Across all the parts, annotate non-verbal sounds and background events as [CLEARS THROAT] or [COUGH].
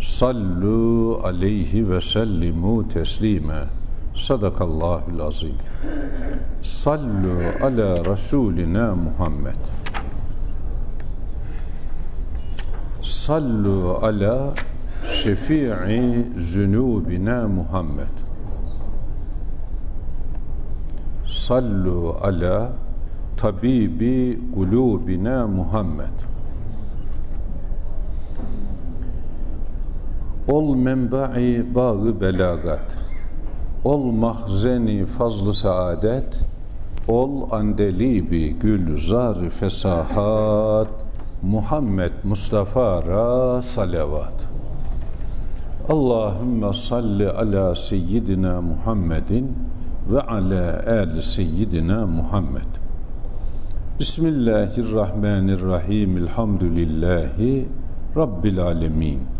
sallu aleyhi ve sellimu teslime. Sadakallahul azim. Sallu ala rasulina Muhammed. Sallu ala şefii zünubina Muhammed. Sallu ala tabibi kulubina Muhammed Ol menba'i bağı belagat. Ol mahzeni fazlı saadet. Ol andelibi gülzar fesahat. Muhammed Mustafa'ra salavat. Allahümme salli ala seyyidina Muhammedin ve ala ali seyyidina Muhammed. Bismillahirrahmanirrahim. Elhamdülillahi Rabbil alemin.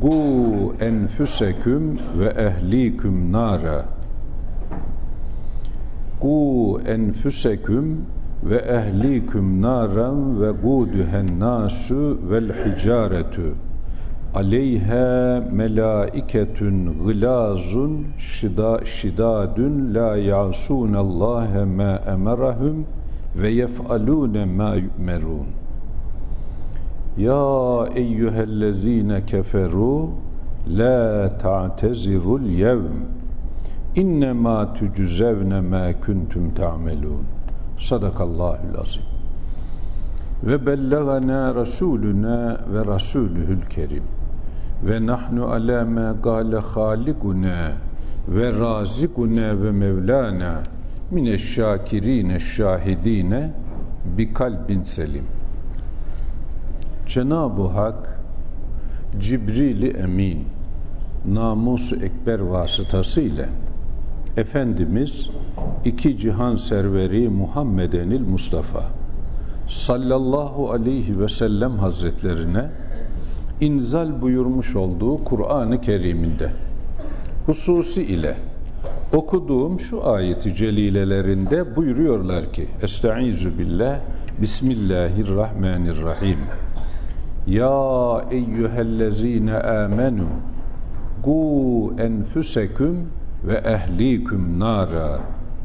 Gu enfüseküm ve ehliküm nara. Gu enfüseküm ve ehliküm naran ve guduhen nasu vel hicaretu. Aleyha melaiketun gılazun şida, şidadun la yasûnallâhe ma emerahum ve yef'alûne ma yu'merûn. Ya eyyühellezine keferu la ta'tezirul yevm. İnnema tücüzevne ma kuntum ta'melun sadakallahul azim ve bellagana rasuluna ve rasuluhul kerim ve nahnu ala ma gale halikuna ve razikuna ve mevlana mineşşakirine şahidine bi kalbin selim Cenab-ı Hak Cibril-i Emin namus ekber vasıtası ile Efendimiz iki cihan serveri Muhammedenil Mustafa sallallahu aleyhi ve sellem hazretlerine inzal buyurmuş olduğu Kur'an-ı Kerim'inde hususi ile okuduğum şu ayeti celilelerinde buyuruyorlar ki Estaizu billah Bismillahirrahmanirrahim ya eyyühellezine amenu gu enfüseküm ve ehliküm nara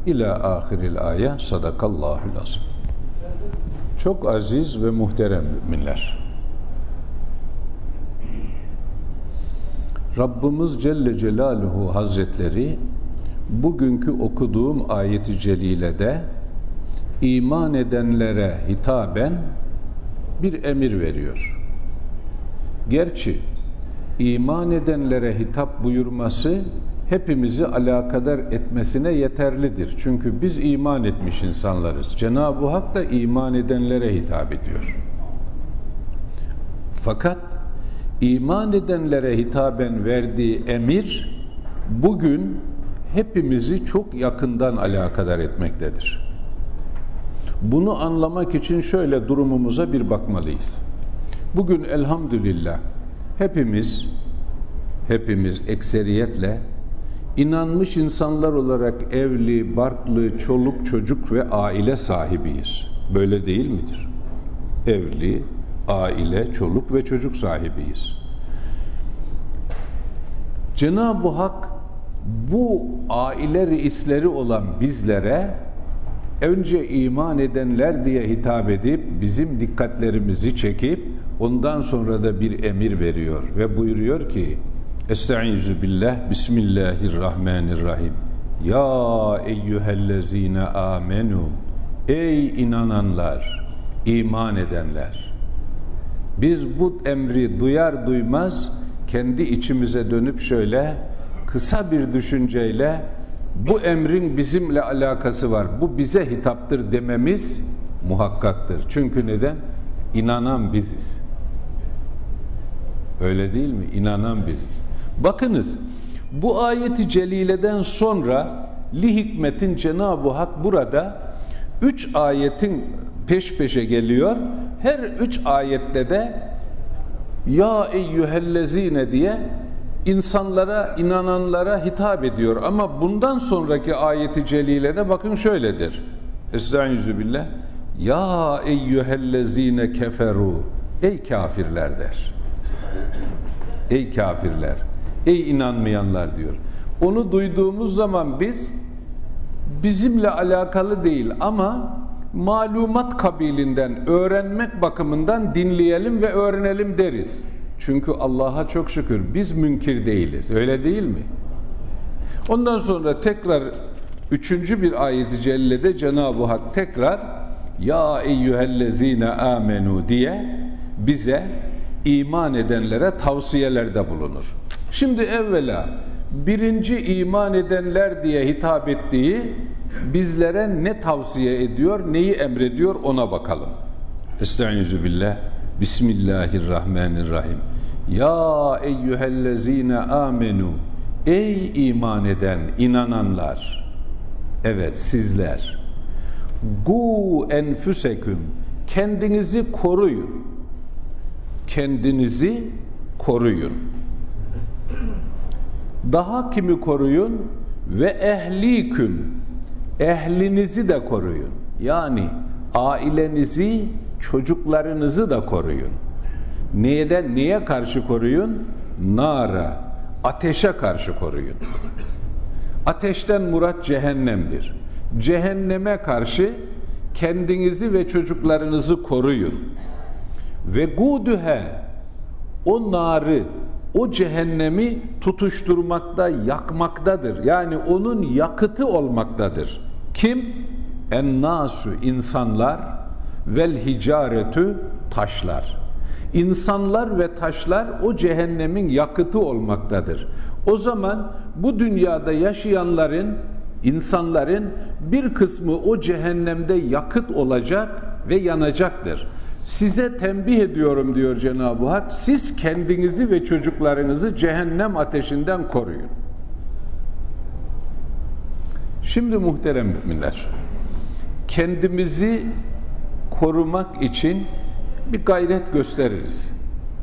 ila ahiril aya sadakallahul azim. Çok aziz ve muhterem müminler. Rabbimiz Celle Celaluhu Hazretleri bugünkü okuduğum ayeti celilede iman edenlere hitaben bir emir veriyor. Gerçi iman edenlere hitap buyurması hepimizi alakadar etmesine yeterlidir. Çünkü biz iman etmiş insanlarız. Cenab-ı Hak da iman edenlere hitap ediyor. Fakat iman edenlere hitaben verdiği emir bugün hepimizi çok yakından alakadar etmektedir. Bunu anlamak için şöyle durumumuza bir bakmalıyız. Bugün elhamdülillah hepimiz hepimiz ekseriyetle inanmış insanlar olarak evli, barklı, çoluk, çocuk ve aile sahibiyiz. Böyle değil midir? Evli, aile, çoluk ve çocuk sahibiyiz. Cenab-ı Hak bu aile reisleri olan bizlere önce iman edenler diye hitap edip bizim dikkatlerimizi çekip ondan sonra da bir emir veriyor ve buyuruyor ki Estaizu billah Bismillahirrahmanirrahim Ya eyyühellezine amenu Ey inananlar, iman edenler biz bu emri duyar duymaz kendi içimize dönüp şöyle kısa bir düşünceyle bu emrin bizimle alakası var. Bu bize hitaptır dememiz muhakkaktır. Çünkü neden? İnanan biziz. Öyle değil mi? İnanan biziz. Bakınız bu ayeti celileden sonra li hikmetin Cenab-ı Hak burada üç ayetin peş peşe geliyor. Her üç ayette de ya eyyühellezine diye insanlara, inananlara hitap ediyor. Ama bundan sonraki ayeti celilede bakın şöyledir. Estaizu billah. Ya eyyühellezine keferu. Ey kafirler der. Ey kafirler. Ey inanmayanlar diyor. Onu duyduğumuz zaman biz bizimle alakalı değil ama malumat kabilinden, öğrenmek bakımından dinleyelim ve öğrenelim deriz. Çünkü Allah'a çok şükür biz münkir değiliz. Öyle değil mi? Ondan sonra tekrar üçüncü bir ayet-i cellede Cenab-ı Hak tekrar Ya eyyühellezine amenu diye bize iman edenlere tavsiyelerde bulunur. Şimdi evvela birinci iman edenler diye hitap ettiği bizlere ne tavsiye ediyor, neyi emrediyor ona bakalım. Estaizu billah. Bismillahirrahmanirrahim. Ya eyyühellezine amenu. Ey iman eden, inananlar. Evet sizler. Gu enfüseküm. Kendinizi koruyun. Kendinizi koruyun. Daha kimi koruyun? Ve ehliküm. Ehlinizi de koruyun. Yani ailenizi, çocuklarınızı da koruyun. Neyden, niye karşı koruyun? Nara, ateşe karşı koruyun. Ateşten murat cehennemdir. Cehenneme karşı kendinizi ve çocuklarınızı koruyun. Ve gudühe, o narı, o cehennemi tutuşturmakta, yakmaktadır. Yani onun yakıtı olmaktadır. Kim? En nasu insanlar vel hicaretü taşlar. İnsanlar ve taşlar o cehennemin yakıtı olmaktadır. O zaman bu dünyada yaşayanların, insanların bir kısmı o cehennemde yakıt olacak ve yanacaktır. Size tembih ediyorum diyor Cenab-ı Hak. Siz kendinizi ve çocuklarınızı cehennem ateşinden koruyun. Şimdi muhterem müminler, kendimizi korumak için bir gayret gösteririz.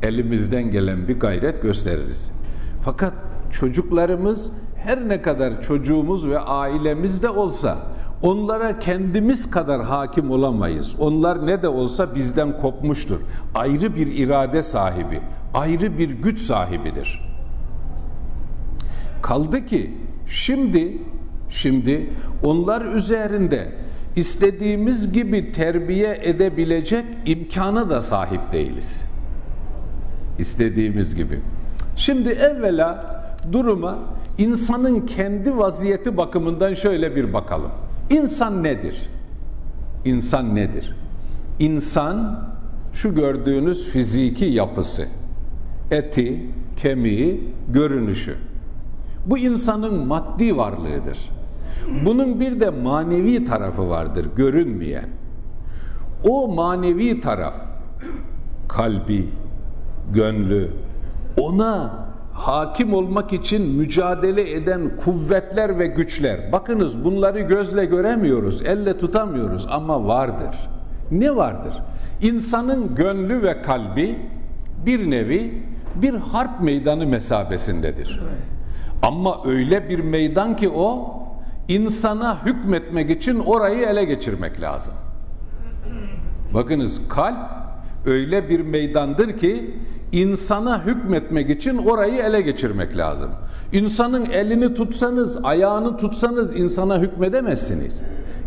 Elimizden gelen bir gayret gösteririz. Fakat çocuklarımız her ne kadar çocuğumuz ve ailemiz de olsa onlara kendimiz kadar hakim olamayız. Onlar ne de olsa bizden kopmuştur. Ayrı bir irade sahibi, ayrı bir güç sahibidir. Kaldı ki şimdi şimdi onlar üzerinde istediğimiz gibi terbiye edebilecek imkana da sahip değiliz. İstediğimiz gibi. Şimdi evvela duruma insanın kendi vaziyeti bakımından şöyle bir bakalım. İnsan nedir? İnsan nedir? İnsan şu gördüğünüz fiziki yapısı, eti, kemiği, görünüşü. Bu insanın maddi varlığıdır. Bunun bir de manevi tarafı vardır, görünmeyen. O manevi taraf, kalbi, gönlü, ona hakim olmak için mücadele eden kuvvetler ve güçler. Bakınız bunları gözle göremiyoruz, elle tutamıyoruz ama vardır. Ne vardır? İnsanın gönlü ve kalbi bir nevi bir harp meydanı mesabesindedir. Ama öyle bir meydan ki o insana hükmetmek için orayı ele geçirmek lazım. Bakınız kalp öyle bir meydandır ki insana hükmetmek için orayı ele geçirmek lazım. İnsanın elini tutsanız, ayağını tutsanız insana hükmedemezsiniz.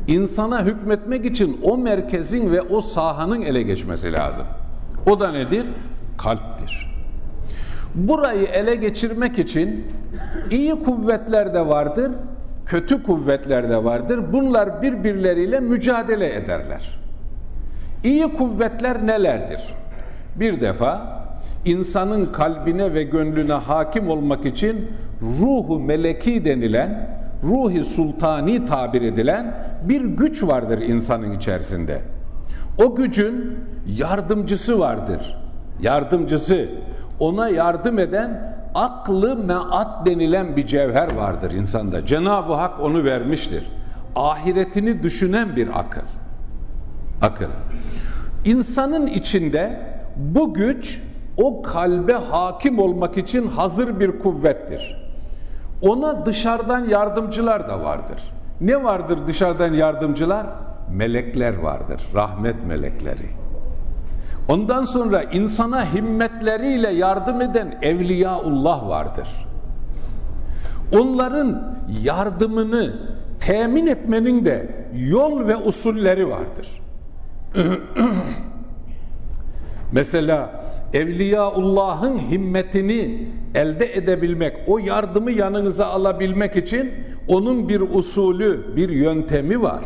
İnsana hükmetmek için o merkezin ve o sahanın ele geçmesi lazım. O da nedir? Kalptir. Burayı ele geçirmek için iyi kuvvetler de vardır, kötü kuvvetler de vardır. Bunlar birbirleriyle mücadele ederler. İyi kuvvetler nelerdir? Bir defa insanın kalbine ve gönlüne hakim olmak için ruhu meleki denilen, ruhi sultani tabir edilen bir güç vardır insanın içerisinde. O gücün yardımcısı vardır. Yardımcısı, ona yardım eden aklı meat denilen bir cevher vardır insanda. Cenab-ı Hak onu vermiştir. Ahiretini düşünen bir akıl. Akıl. İnsanın içinde bu güç o kalbe hakim olmak için hazır bir kuvvettir. Ona dışarıdan yardımcılar da vardır. Ne vardır dışarıdan yardımcılar? Melekler vardır, rahmet melekleri. Ondan sonra insana himmetleriyle yardım eden Evliyaullah vardır. Onların yardımını temin etmenin de yol ve usulleri vardır. [CLEARS THROAT] Mesela Evliyaullah'ın himmetini elde edebilmek, o yardımı yanınıza alabilmek için onun bir usulü, bir yöntemi var.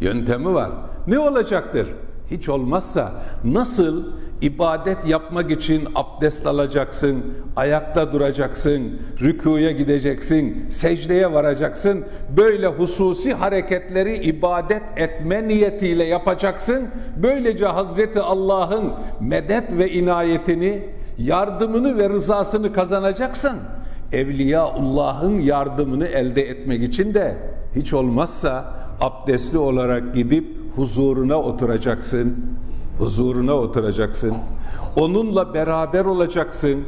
Yöntemi var. Ne olacaktır? Hiç olmazsa nasıl ibadet yapmak için abdest alacaksın, ayakta duracaksın, rükuya gideceksin, secdeye varacaksın. Böyle hususi hareketleri ibadet etme niyetiyle yapacaksın. Böylece Hazreti Allah'ın medet ve inayetini, yardımını ve rızasını kazanacaksın. Evliyaullah'ın yardımını elde etmek için de hiç olmazsa abdestli olarak gidip huzuruna oturacaksın. Huzuruna oturacaksın. Onunla beraber olacaksın.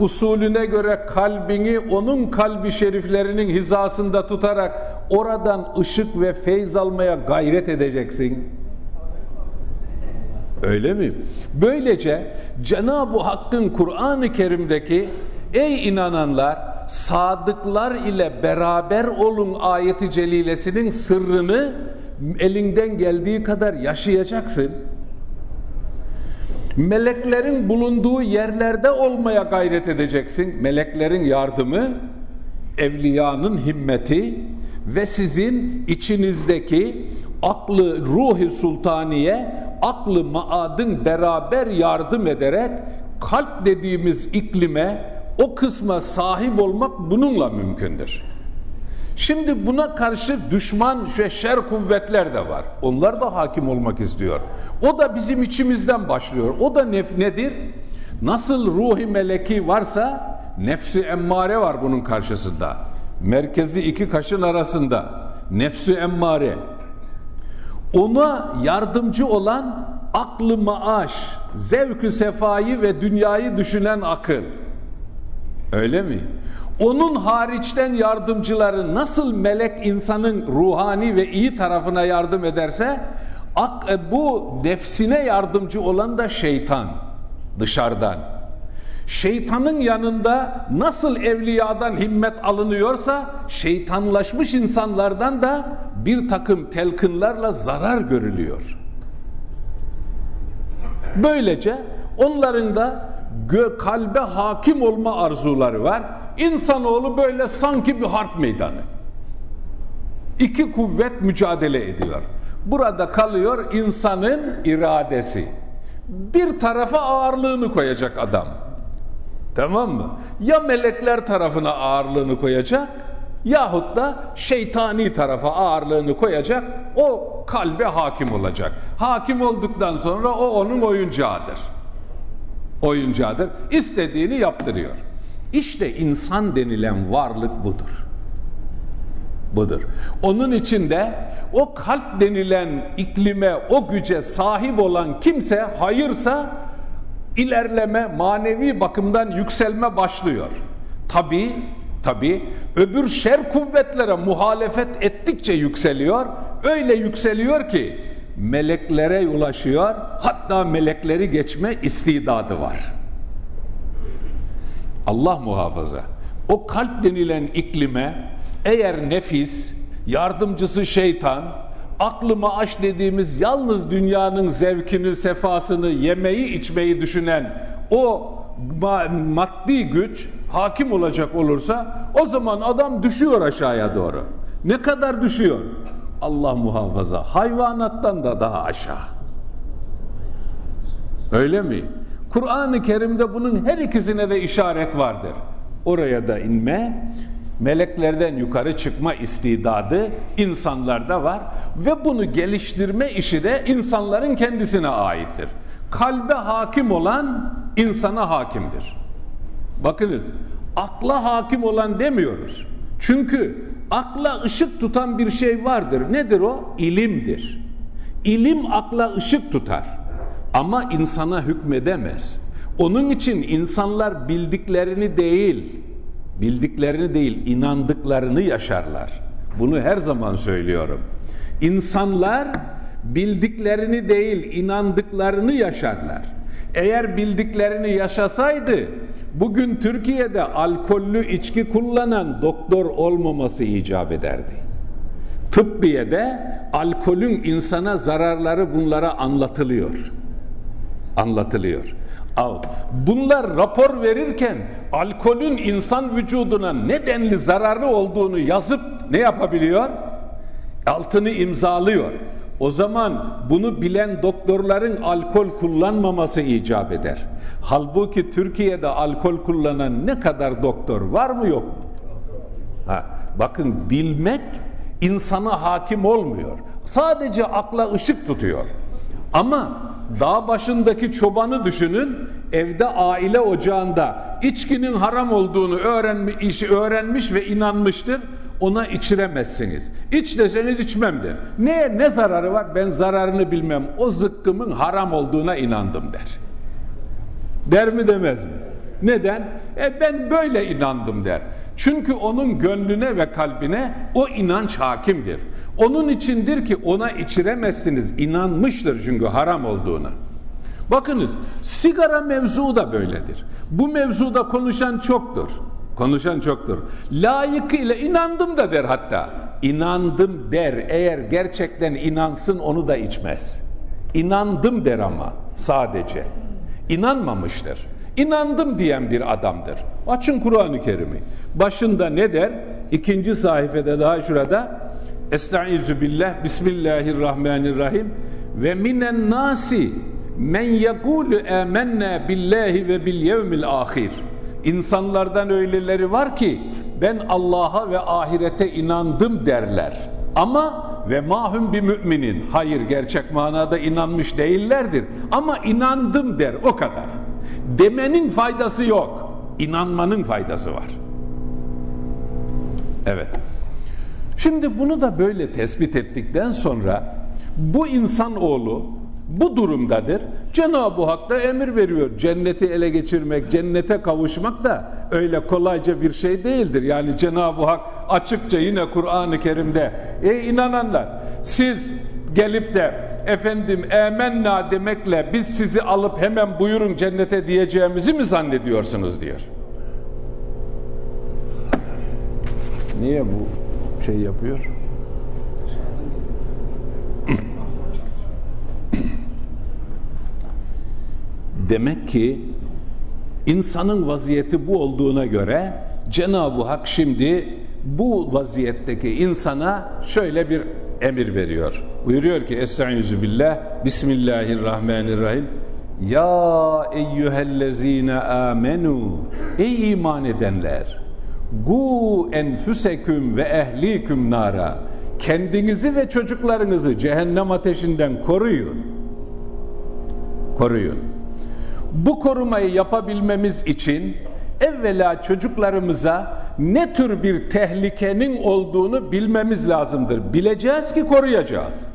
Usulüne göre kalbini onun kalbi şeriflerinin hizasında tutarak oradan ışık ve feyz almaya gayret edeceksin. Öyle mi? Böylece Cenab-ı Hakk'ın Kur'an-ı Kerim'deki ey inananlar sadıklar ile beraber olun ayeti celilesinin sırrını elinden geldiği kadar yaşayacaksın. Meleklerin bulunduğu yerlerde olmaya gayret edeceksin. Meleklerin yardımı, evliyanın himmeti ve sizin içinizdeki aklı ruhi sultaniye, aklı maadın beraber yardım ederek kalp dediğimiz iklime, o kısma sahip olmak bununla mümkündür. Şimdi buna karşı düşman ve şer kuvvetler de var. Onlar da hakim olmak istiyor. O da bizim içimizden başlıyor. O da nef nedir? Nasıl ruhi meleki varsa nefsi emmare var bunun karşısında. Merkezi iki kaşın arasında. Nefsi emmare. Ona yardımcı olan aklı maaş, zevkü sefayı ve dünyayı düşünen akıl. Öyle mi? Onun hariçten yardımcıları nasıl melek insanın ruhani ve iyi tarafına yardım ederse e, bu nefsine yardımcı olan da şeytan dışarıdan. Şeytanın yanında nasıl evliyadan himmet alınıyorsa şeytanlaşmış insanlardan da bir takım telkınlarla zarar görülüyor. Böylece onların da kalbe hakim olma arzuları var İnsanoğlu böyle sanki bir harp meydanı. İki kuvvet mücadele ediyor. Burada kalıyor insanın iradesi. Bir tarafa ağırlığını koyacak adam. Tamam mı? Ya melekler tarafına ağırlığını koyacak yahut da şeytani tarafa ağırlığını koyacak. O kalbe hakim olacak. Hakim olduktan sonra o onun oyuncağıdır. Oyuncağıdır. İstediğini yaptırıyor. İşte insan denilen varlık budur. Budur. Onun içinde o kalp denilen iklime, o güce sahip olan kimse hayırsa ilerleme, manevi bakımdan yükselme başlıyor. Tabi Tabi öbür şer kuvvetlere muhalefet ettikçe yükseliyor. Öyle yükseliyor ki meleklere ulaşıyor. Hatta melekleri geçme istidadı var. Allah muhafaza. O kalp denilen iklime eğer nefis, yardımcısı şeytan, aklıma aş dediğimiz yalnız dünyanın zevkini, sefasını, yemeği, içmeyi düşünen o maddi güç hakim olacak olursa o zaman adam düşüyor aşağıya doğru. Ne kadar düşüyor? Allah muhafaza. Hayvanattan da daha aşağı. Öyle mi? Kur'an-ı Kerim'de bunun her ikisine de işaret vardır. Oraya da inme, meleklerden yukarı çıkma istidadı insanlarda var ve bunu geliştirme işi de insanların kendisine aittir. Kalbe hakim olan insana hakimdir. Bakınız, akla hakim olan demiyoruz. Çünkü akla ışık tutan bir şey vardır. Nedir o? İlimdir. İlim akla ışık tutar. Ama insana hükmedemez. Onun için insanlar bildiklerini değil, bildiklerini değil, inandıklarını yaşarlar. Bunu her zaman söylüyorum. İnsanlar bildiklerini değil, inandıklarını yaşarlar. Eğer bildiklerini yaşasaydı, bugün Türkiye'de alkollü içki kullanan doktor olmaması icap ederdi. Tıbbiyede alkolün insana zararları bunlara anlatılıyor anlatılıyor. Bunlar rapor verirken alkolün insan vücuduna ne denli zararlı olduğunu yazıp ne yapabiliyor? Altını imzalıyor. O zaman bunu bilen doktorların alkol kullanmaması icap eder. Halbuki Türkiye'de alkol kullanan ne kadar doktor var mı yok mu? Ha, bakın bilmek insana hakim olmuyor. Sadece akla ışık tutuyor. Ama dağ başındaki çobanı düşünün, evde aile ocağında içkinin haram olduğunu öğrenmiş, öğrenmiş ve inanmıştır. Ona içiremezsiniz. İç deseniz içmemdir. Neye ne zararı var? Ben zararını bilmem. O zıkkımın haram olduğuna inandım der. Der mi demez mi? Neden? E ben böyle inandım der. Çünkü onun gönlüne ve kalbine o inanç hakimdir. Onun içindir ki ona içiremezsiniz. İnanmıştır çünkü haram olduğuna. Bakınız sigara mevzu da böyledir. Bu mevzuda konuşan çoktur. Konuşan çoktur. Layıkıyla inandım da der hatta. İnandım der. Eğer gerçekten inansın onu da içmez. İnandım der ama sadece. İnanmamıştır. İnandım diyen bir adamdır. Açın Kur'an-ı Kerim'i. Başında ne der? İkinci sayfada daha şurada Estaizu billah Bismillahirrahmanirrahim ve minen nasi men yekulu amennâ billahi ve bil yevmil ahir İnsanlardan öyleleri var ki ben Allah'a ve ahirete inandım derler. Ama ve mahum bir müminin hayır gerçek manada inanmış değillerdir ama inandım der o kadar. Demenin faydası yok. İnanmanın faydası var. Evet. Şimdi bunu da böyle tespit ettikten sonra bu insan oğlu bu durumdadır. Cenab-ı Hak da emir veriyor. Cenneti ele geçirmek, cennete kavuşmak da öyle kolayca bir şey değildir. Yani Cenab-ı Hak açıkça yine Kur'an-ı Kerim'de e inananlar siz gelip de efendim emenna demekle biz sizi alıp hemen buyurun cennete diyeceğimizi mi zannediyorsunuz diyor. Niye bu şey yapıyor? Demek ki insanın vaziyeti bu olduğuna göre Cenab-ı Hak şimdi bu vaziyetteki insana şöyle bir emir veriyor. Buyuruyor ki Estaizu billah Bismillahirrahmanirrahim Ya eyyühellezine amenu Ey iman edenler Gu enfüseküm ve ehliküm nara. Kendinizi ve çocuklarınızı cehennem ateşinden koruyun. Koruyun. Bu korumayı yapabilmemiz için evvela çocuklarımıza ne tür bir tehlikenin olduğunu bilmemiz lazımdır. Bileceğiz ki koruyacağız.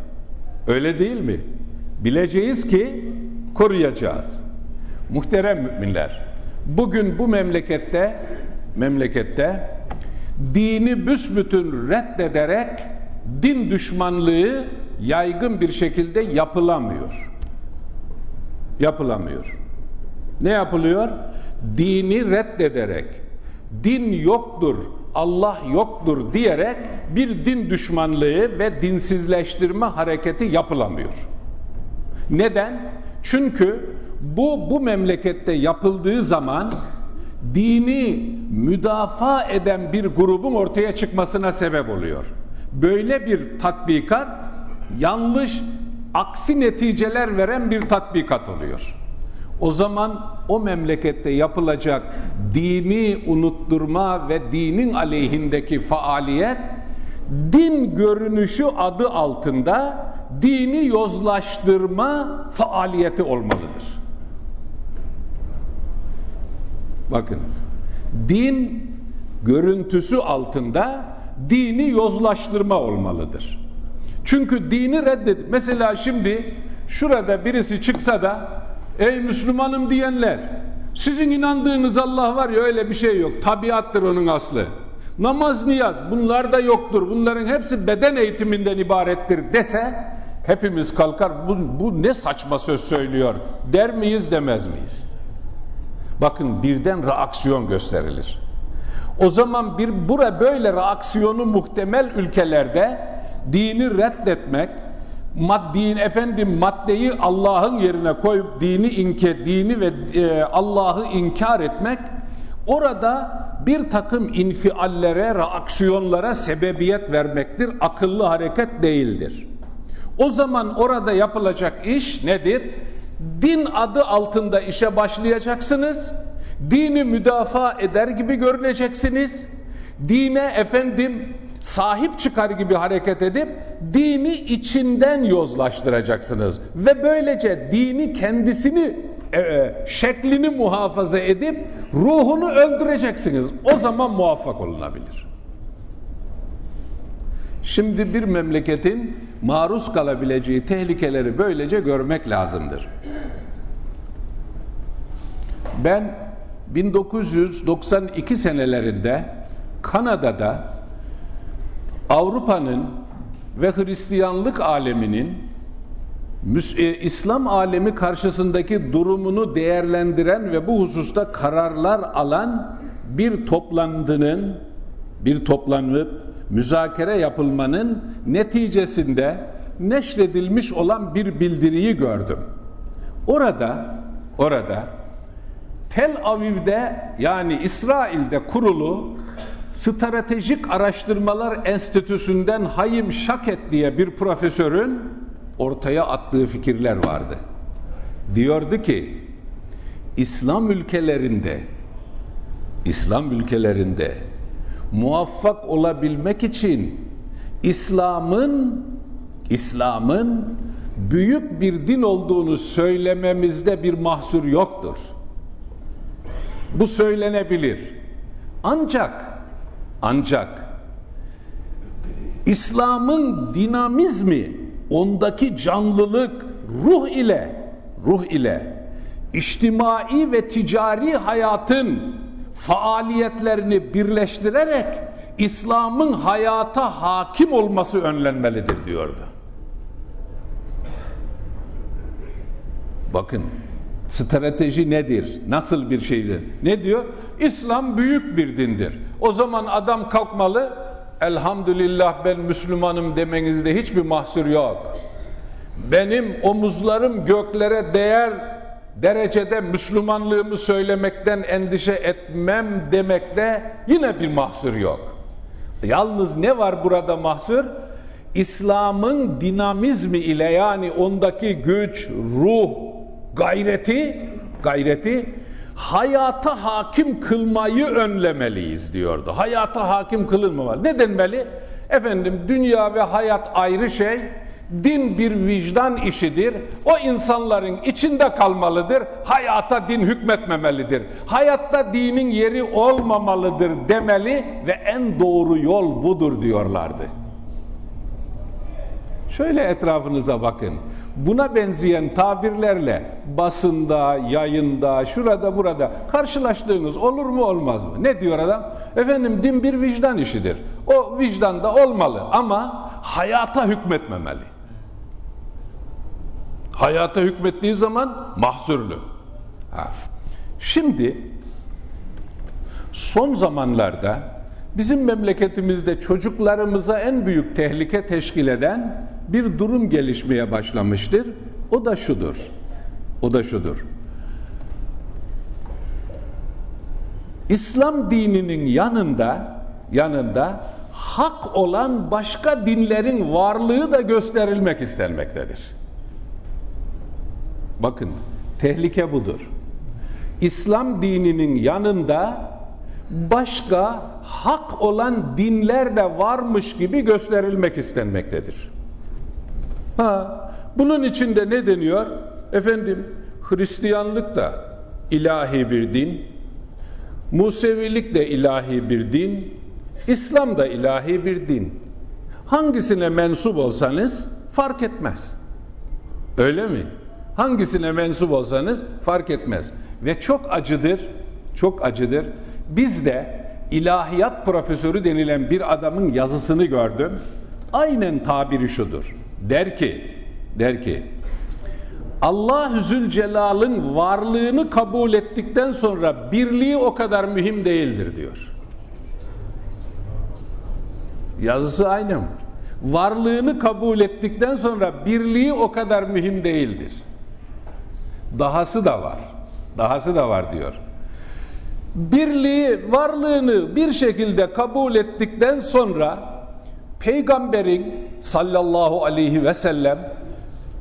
Öyle değil mi? Bileceğiz ki koruyacağız. Muhterem müminler, bugün bu memlekette memlekette dini büsbütün reddederek din düşmanlığı yaygın bir şekilde yapılamıyor. Yapılamıyor. Ne yapılıyor? Dini reddederek, din yoktur, Allah yoktur diyerek bir din düşmanlığı ve dinsizleştirme hareketi yapılamıyor. Neden? Çünkü bu bu memlekette yapıldığı zaman dini müdafaa eden bir grubun ortaya çıkmasına sebep oluyor. Böyle bir tatbikat yanlış, aksi neticeler veren bir tatbikat oluyor. O zaman o memlekette yapılacak dini unutturma ve dinin aleyhindeki faaliyet din görünüşü adı altında dini yozlaştırma faaliyeti olmalıdır. Bakınız. Din görüntüsü altında dini yozlaştırma olmalıdır. Çünkü dini reddet. Mesela şimdi şurada birisi çıksa da ey Müslümanım diyenler sizin inandığınız Allah var ya öyle bir şey yok. Tabiattır onun aslı. Namaz niyaz bunlar da yoktur. Bunların hepsi beden eğitiminden ibarettir dese hepimiz kalkar bu, bu ne saçma söz söylüyor der miyiz demez miyiz? Bakın birden reaksiyon gösterilir. O zaman bir bura böyle reaksiyonu muhtemel ülkelerde dini reddetmek, maddiğin efendim maddeyi Allah'ın yerine koyup dini inke, dini ve e, Allah'ı inkar etmek orada bir takım infiallere, reaksiyonlara sebebiyet vermektir. Akıllı hareket değildir. O zaman orada yapılacak iş nedir? Din adı altında işe başlayacaksınız. Dini müdafaa eder gibi görüneceksiniz. Dine efendim sahip çıkar gibi hareket edip dini içinden yozlaştıracaksınız. Ve böylece dini kendisini e, e, şeklini muhafaza edip ruhunu öldüreceksiniz. O zaman muvaffak olunabilir. Şimdi bir memleketin maruz kalabileceği tehlikeleri böylece görmek lazımdır. Ben 1992 senelerinde Kanada'da Avrupa'nın ve Hristiyanlık aleminin e, İslam alemi karşısındaki durumunu değerlendiren ve bu hususta kararlar alan bir toplantının bir toplanıp müzakere yapılmanın neticesinde neşredilmiş olan bir bildiriyi gördüm. Orada orada Tel Aviv'de yani İsrail'de kurulu Stratejik Araştırmalar Enstitüsü'nden Hayim Şaket diye bir profesörün ortaya attığı fikirler vardı. Diyordu ki İslam ülkelerinde İslam ülkelerinde muvaffak olabilmek için İslam'ın İslam'ın büyük bir din olduğunu söylememizde bir mahsur yoktur. Bu söylenebilir. Ancak ancak İslam'ın dinamizmi, ondaki canlılık ruh ile ruh ile içtimai ve ticari hayatın faaliyetlerini birleştirerek İslam'ın hayata hakim olması önlenmelidir diyordu. Bakın strateji nedir? Nasıl bir şeydir? Ne diyor? İslam büyük bir dindir. O zaman adam kalkmalı, elhamdülillah ben Müslümanım demenizde hiçbir mahsur yok. Benim omuzlarım göklere değer derecede Müslümanlığımı söylemekten endişe etmem demekte yine bir mahsur yok. Yalnız ne var burada mahsur? İslam'ın dinamizmi ile yani ondaki güç, ruh, gayreti, gayreti hayata hakim kılmayı önlemeliyiz diyordu. Hayata hakim kılınmamalı. Ne denmeli? Efendim dünya ve hayat ayrı şey, din bir vicdan işidir. O insanların içinde kalmalıdır. Hayata din hükmetmemelidir. Hayatta dinin yeri olmamalıdır demeli ve en doğru yol budur diyorlardı. Şöyle etrafınıza bakın. buna benzeyen tabirlerle basında, yayında, şurada burada karşılaştığınız olur mu olmaz mı? Ne diyor adam? Efendim din bir vicdan işidir. O vicdanda olmalı ama hayata hükmetmemeli. Hayata hükmettiği zaman mahzurlu. Ha. Şimdi son zamanlarda bizim memleketimizde çocuklarımıza en büyük tehlike teşkil eden bir durum gelişmeye başlamıştır. O da şudur. O da şudur. İslam dininin yanında yanında hak olan başka dinlerin varlığı da gösterilmek istenmektedir. Bakın tehlike budur. İslam dininin yanında başka hak olan dinler de varmış gibi gösterilmek istenmektedir. Ha, bunun içinde ne deniyor? Efendim Hristiyanlık da ilahi bir din, Musevilik de ilahi bir din, İslam da ilahi bir din. Hangisine mensup olsanız fark etmez. Öyle mi? Hangisine mensup olsanız fark etmez. Ve çok acıdır, çok acıdır. Biz de ilahiyat profesörü denilen bir adamın yazısını gördüm. Aynen tabiri şudur. Der ki, der ki, Allah Zülcelal'ın varlığını kabul ettikten sonra birliği o kadar mühim değildir diyor. Yazısı aynı mı? Varlığını kabul ettikten sonra birliği o kadar mühim değildir. Dahası da var. Dahası da var diyor. Birliği, varlığını bir şekilde kabul ettikten sonra peygamberin sallallahu aleyhi ve sellem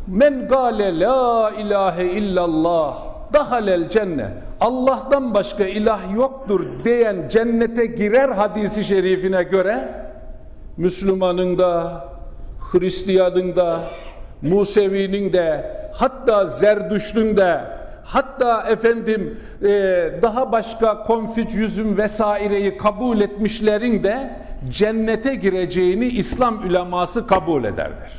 men gale la ilahe illallah dahalel cennet Allah'tan başka ilah yoktur diyen cennete girer hadisi şerifine göre Müslümanın da Hristiyanın da Musevi'nin de hatta Zerdüşt'ün de hatta efendim e, daha başka konfüçyüzüm vesaireyi kabul etmişlerin de cennete gireceğini İslam üleması kabul ederler.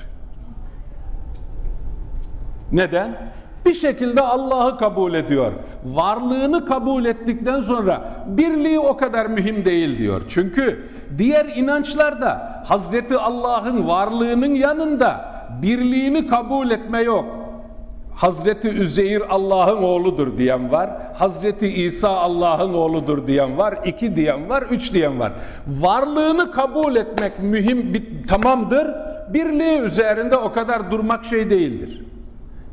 Neden? Bir şekilde Allah'ı kabul ediyor. Varlığını kabul ettikten sonra birliği o kadar mühim değil diyor. Çünkü diğer inançlarda Hazreti Allah'ın varlığının yanında birliğini kabul etme yok. Hazreti Üzeyir Allah'ın oğludur diyen var. Hazreti İsa Allah'ın oğludur diyen var. iki diyen var, üç diyen var. Varlığını kabul etmek mühim, bir, tamamdır. Birliği üzerinde o kadar durmak şey değildir.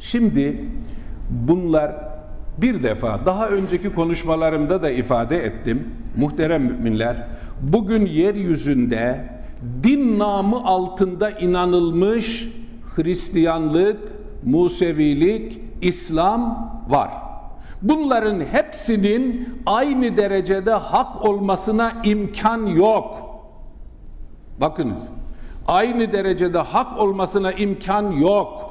Şimdi bunlar bir defa daha önceki konuşmalarımda da ifade ettim. Muhterem müminler, bugün yeryüzünde din namı altında inanılmış Hristiyanlık, Musevilik, İslam var. Bunların hepsinin aynı derecede hak olmasına imkan yok. Bakınız, aynı derecede hak olmasına imkan yok.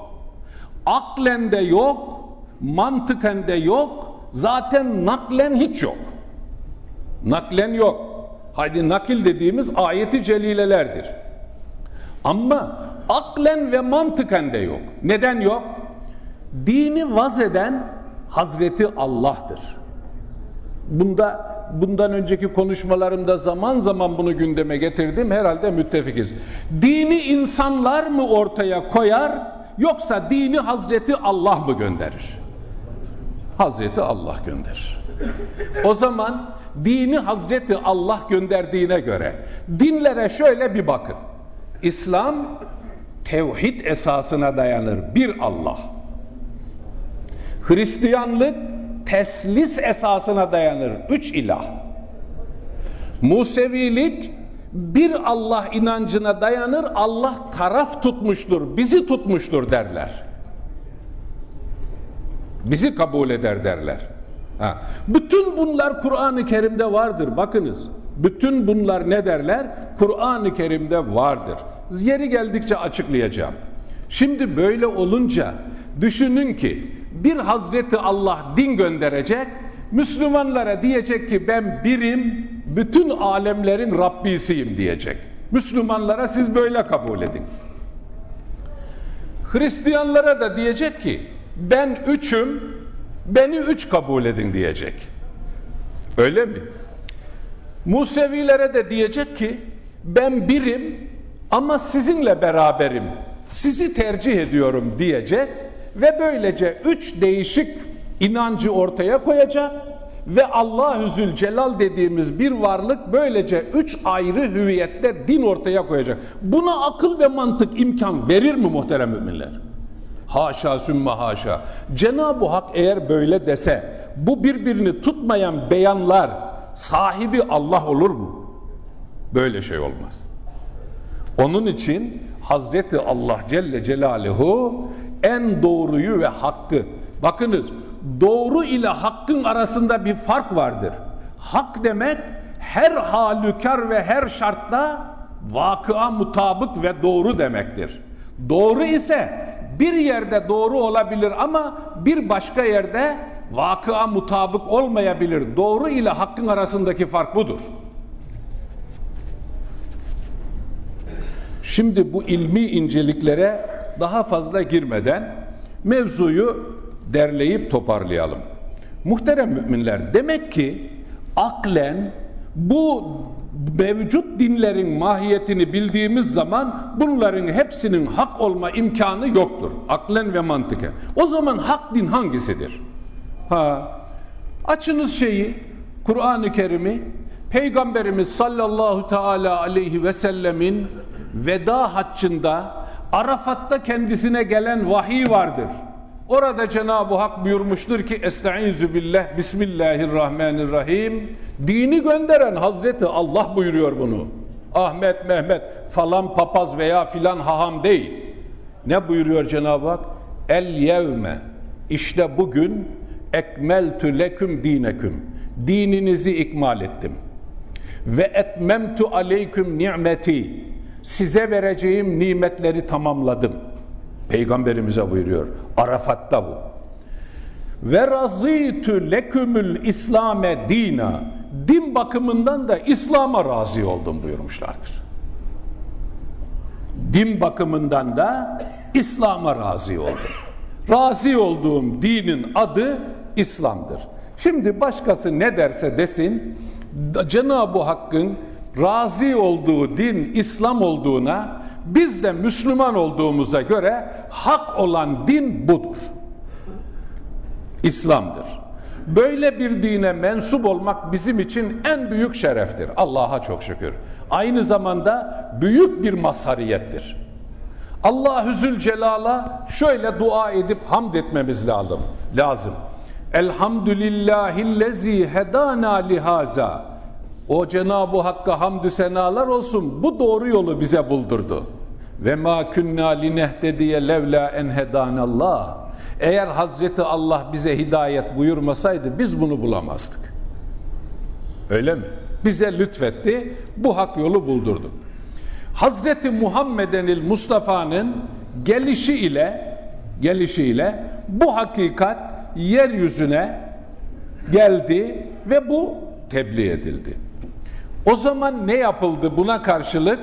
Aklen de yok, mantıken de yok, zaten naklen hiç yok. Naklen yok. Haydi nakil dediğimiz ayeti celilelerdir. Ama aklen ve mantıken de yok. Neden yok? Dini vaz eden Hazreti Allah'tır. Bunda bundan önceki konuşmalarımda zaman zaman bunu gündeme getirdim. Herhalde müttefikiz. Dini insanlar mı ortaya koyar yoksa dini Hazreti Allah mı gönderir? Hazreti Allah gönderir. O zaman dini Hazreti Allah gönderdiğine göre dinlere şöyle bir bakın. İslam tevhid esasına dayanır. Bir Allah. Hristiyanlık teslis esasına dayanır. Üç ilah. Musevilik bir Allah inancına dayanır. Allah taraf tutmuştur, bizi tutmuştur derler. Bizi kabul eder derler. Ha. Bütün bunlar Kur'an-ı Kerim'de vardır. Bakınız. Bütün bunlar ne derler? Kur'an-ı Kerim'de vardır. Yeri geldikçe açıklayacağım. Şimdi böyle olunca düşünün ki bir Hazreti Allah din gönderecek, Müslümanlara diyecek ki ben birim, bütün alemlerin Rabbisiyim diyecek. Müslümanlara siz böyle kabul edin. Hristiyanlara da diyecek ki ben üçüm beni üç kabul edin diyecek. Öyle mi? Musevilere de diyecek ki ben birim ama sizinle beraberim. Sizi tercih ediyorum diyecek ve böylece üç değişik inancı ortaya koyacak ve Allahü Zülcelal dediğimiz bir varlık böylece üç ayrı hüviyette din ortaya koyacak. Buna akıl ve mantık imkan verir mi muhterem müminler? Haşa sümme haşa. Cenab-ı Hak eğer böyle dese bu birbirini tutmayan beyanlar sahibi Allah olur mu? Böyle şey olmaz. Onun için Hazreti Allah Celle Celaluhu en doğruyu ve hakkı bakınız doğru ile hakkın arasında bir fark vardır. Hak demek her halükar ve her şartta vakıa mutabık ve doğru demektir. Doğru ise bir yerde doğru olabilir ama bir başka yerde vakıa mutabık olmayabilir. Doğru ile hakkın arasındaki fark budur. Şimdi bu ilmi inceliklere daha fazla girmeden mevzuyu derleyip toparlayalım. Muhterem müminler demek ki aklen bu mevcut dinlerin mahiyetini bildiğimiz zaman bunların hepsinin hak olma imkanı yoktur. Aklen ve mantıken. O zaman hak din hangisidir? Ha, açınız şeyi Kur'an-ı Kerim'i Peygamberimiz sallallahu teala aleyhi ve sellemin veda haccında Arafat'ta kendisine gelen vahiy vardır. Orada Cenab-ı Hak buyurmuştur ki Estaizu billah Bismillahirrahmanirrahim Dini gönderen Hazreti Allah buyuruyor bunu. Ahmet, Mehmet falan papaz veya filan haham değil. Ne buyuruyor Cenab-ı Hak? El yevme işte bugün ekmeltü leküm dineküm dininizi ikmal ettim ve etmemtu aleyküm ni'meti size vereceğim nimetleri tamamladım. Peygamberimize buyuruyor. Arafat'ta bu. Ve razıytü lekümül İslame dina. Din bakımından da İslam'a razı oldum buyurmuşlardır. Din bakımından da İslam'a razı oldum. Razı olduğum dinin adı İslam'dır. Şimdi başkası ne derse desin Cenab-ı Hakk'ın razı olduğu din İslam olduğuna biz de Müslüman olduğumuza göre hak olan din budur. İslam'dır. Böyle bir dine mensup olmak bizim için en büyük şereftir. Allah'a çok şükür. Aynı zamanda büyük bir mazhariyettir. Allahü Zülcelal'a şöyle dua edip hamd etmemiz lazım. Lazım. Elhamdülillahillezî hedâna lihaza. O Cenab-ı Hakk'a hamdü senalar olsun. Bu doğru yolu bize buldurdu. Ve ma kunna linehtediye levla en hedanallah. Eğer Hazreti Allah bize hidayet buyurmasaydı biz bunu bulamazdık. Öyle mi? Bize lütfetti. Bu hak yolu buldurdu. Hazreti Muhammedenil Mustafa'nın gelişi ile gelişi ile bu hakikat yeryüzüne geldi ve bu tebliğ edildi. O zaman ne yapıldı buna karşılık?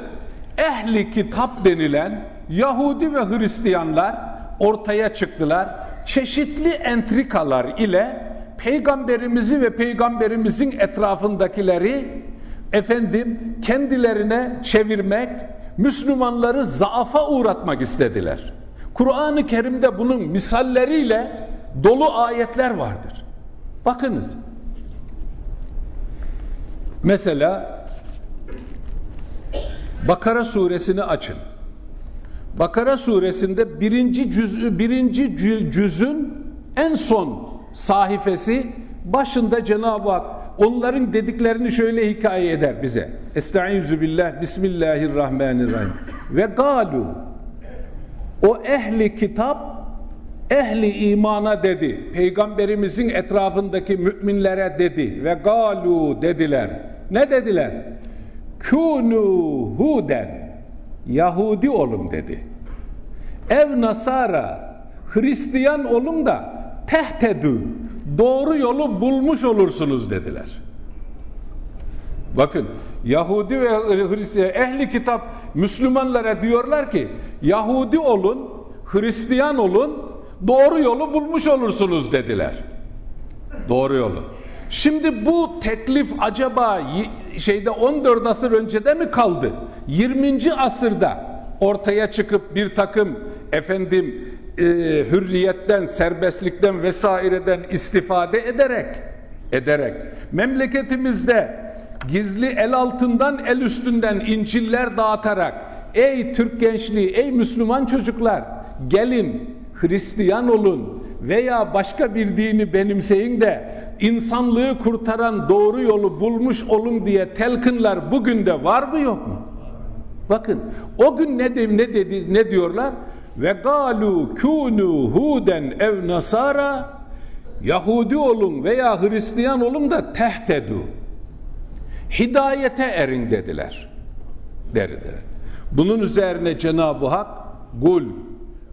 Ehli kitap denilen Yahudi ve Hristiyanlar ortaya çıktılar. Çeşitli entrikalar ile peygamberimizi ve peygamberimizin etrafındakileri efendim kendilerine çevirmek, Müslümanları zaafa uğratmak istediler. Kur'an-ı Kerim'de bunun misalleriyle dolu ayetler vardır. Bakınız. Mesela Bakara suresini açın. Bakara suresinde birinci cüz'ü, birinci cüzün en son sahifesi başında Cenab-ı Hak onların dediklerini şöyle hikaye eder bize. Estaizu billah, Bismillahirrahmanirrahim. Ve galu o ehli kitap ehli imana dedi. Peygamberimizin etrafındaki müminlere dedi. Ve galu dediler. Ne dediler? Kunu huden. Yahudi olun dedi. Ev nasara. Hristiyan olun da tehtedü. Doğru yolu bulmuş olursunuz dediler. Bakın Yahudi ve Hristiyan ehli kitap Müslümanlara diyorlar ki Yahudi olun Hristiyan olun, doğru yolu bulmuş olursunuz dediler. Doğru yolu. Şimdi bu teklif acaba şeyde 14 asır öncede mi kaldı? 20. asırda ortaya çıkıp bir takım efendim e, hürriyetten, serbestlikten vesaireden istifade ederek ederek memleketimizde gizli el altından el üstünden inciller dağıtarak ey Türk gençliği, ey Müslüman çocuklar gelin Hristiyan olun veya başka bir dini benimseyin de insanlığı kurtaran doğru yolu bulmuş olun diye telkinler bugün de var mı yok mu? Bakın o gün ne de, ne dedi ne diyorlar? Ve galu kunu huden ev nasara Yahudi olun veya Hristiyan olun da tehtedu. Hidayete erin dediler. Derdiler. Bunun üzerine Cenab-ı Hak gul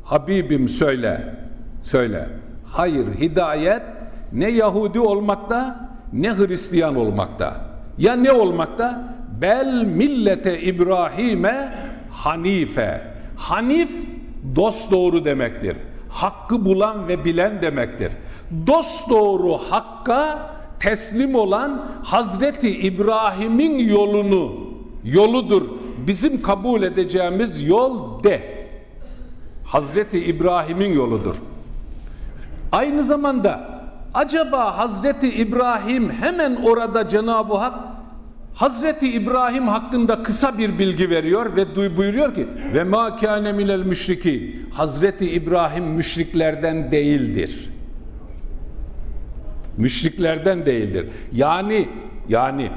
Habibim söyle söyle. Hayır hidayet ne Yahudi olmakta ne Hristiyan olmakta. Ya ne olmakta? Bel millete İbrahim'e hanife. Hanif dost doğru demektir. Hakkı bulan ve bilen demektir. Dost doğru hakka teslim olan Hazreti İbrahim'in yolunu yoludur. Bizim kabul edeceğimiz yol de. Hazreti İbrahim'in yoludur. Aynı zamanda acaba Hazreti İbrahim hemen orada Cenab-ı Hak Hazreti İbrahim hakkında kısa bir bilgi veriyor ve buyuruyor ki ve ma kâne minel müşriki Hazreti İbrahim müşriklerden değildir. Müşriklerden değildir. Yani yani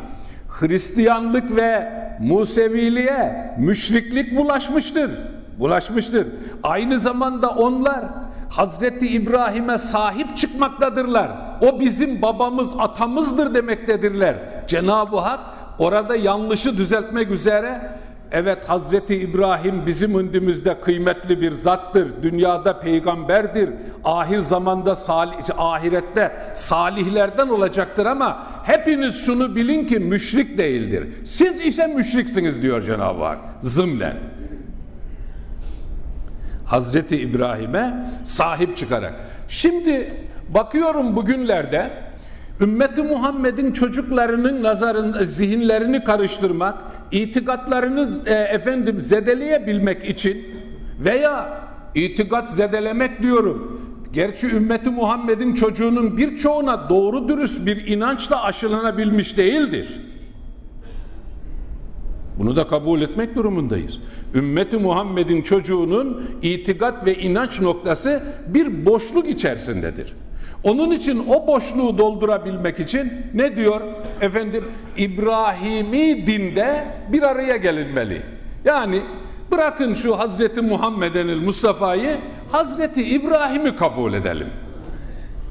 Hristiyanlık ve Museviliğe müşriklik bulaşmıştır. Bulaşmıştır. Aynı zamanda onlar Hazreti İbrahim'e sahip çıkmaktadırlar. O bizim babamız, atamızdır demektedirler. Cenab-ı Hak orada yanlışı düzeltmek üzere evet Hazreti İbrahim bizim ündümüzde kıymetli bir zattır. Dünyada peygamberdir. Ahir zamanda salih, ahirette salihlerden olacaktır ama hepiniz şunu bilin ki müşrik değildir. Siz ise müşriksiniz diyor Cenab-ı Hak zımlen. Hazreti İbrahim'e sahip çıkarak. Şimdi bakıyorum bugünlerde ümmeti Muhammed'in çocuklarının nazarın zihinlerini karıştırmak, itikatlarını e, efendim zedeleyebilmek için veya itikat zedelemek diyorum. Gerçi ümmeti Muhammed'in çocuğunun birçoğuna doğru dürüst bir inançla aşılanabilmiş değildir. Bunu da kabul etmek durumundayız. Ümmeti Muhammed'in çocuğunun itikat ve inanç noktası bir boşluk içerisindedir. Onun için o boşluğu doldurabilmek için ne diyor? Efendim İbrahimi dinde bir araya gelinmeli. Yani bırakın şu Hazreti Muhammed'in Mustafa'yı Hazreti İbrahim'i kabul edelim.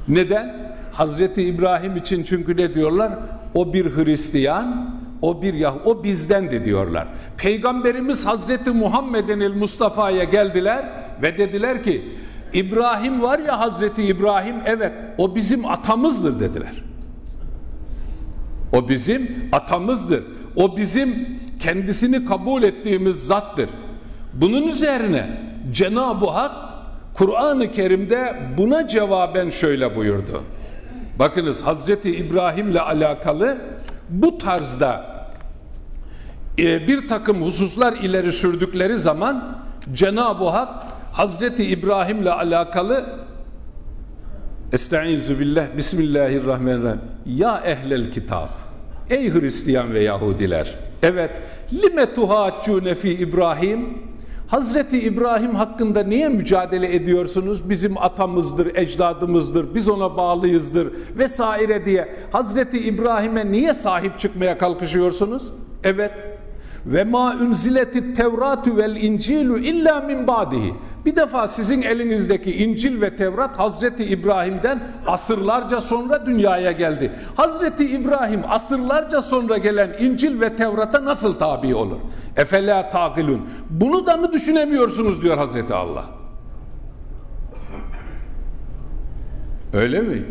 Neden? Hazreti İbrahim için çünkü ne diyorlar? O bir Hristiyan, o bir Yah o bizdendi diyorlar. Peygamberimiz Hazreti Muhammed'in el Mustafa'ya geldiler ve dediler ki İbrahim var ya Hazreti İbrahim evet o bizim atamızdır dediler. O bizim atamızdır. O bizim kendisini kabul ettiğimiz zattır. Bunun üzerine Cenab-ı Hak Kur'an-ı Kerim'de buna cevaben şöyle buyurdu. Bakınız Hazreti İbrahim'le alakalı bu tarzda e, bir takım hususlar ileri sürdükleri zaman Cenab-ı Hak Hazreti İbrahim'le alakalı Estaizu billah Bismillahirrahmanirrahim. Ya ehlel kitap Ey Hristiyan ve Yahudiler. Evet Lime tuhaccune fi İbrahim Hazreti İbrahim hakkında niye mücadele ediyorsunuz? Bizim atamızdır, ecdadımızdır, biz ona bağlıyızdır vesaire diye Hazreti İbrahim'e niye sahip çıkmaya kalkışıyorsunuz? Evet. Ve ma unziletit Tevratu vel İncilu illa min ba'dihi. Bir defa sizin elinizdeki İncil ve Tevrat Hazreti İbrahim'den asırlarca sonra dünyaya geldi. Hazreti İbrahim asırlarca sonra gelen İncil ve Tevrat'a nasıl tabi olur? Efela taqilun. Bunu da mı düşünemiyorsunuz diyor Hazreti Allah. Öyle mi?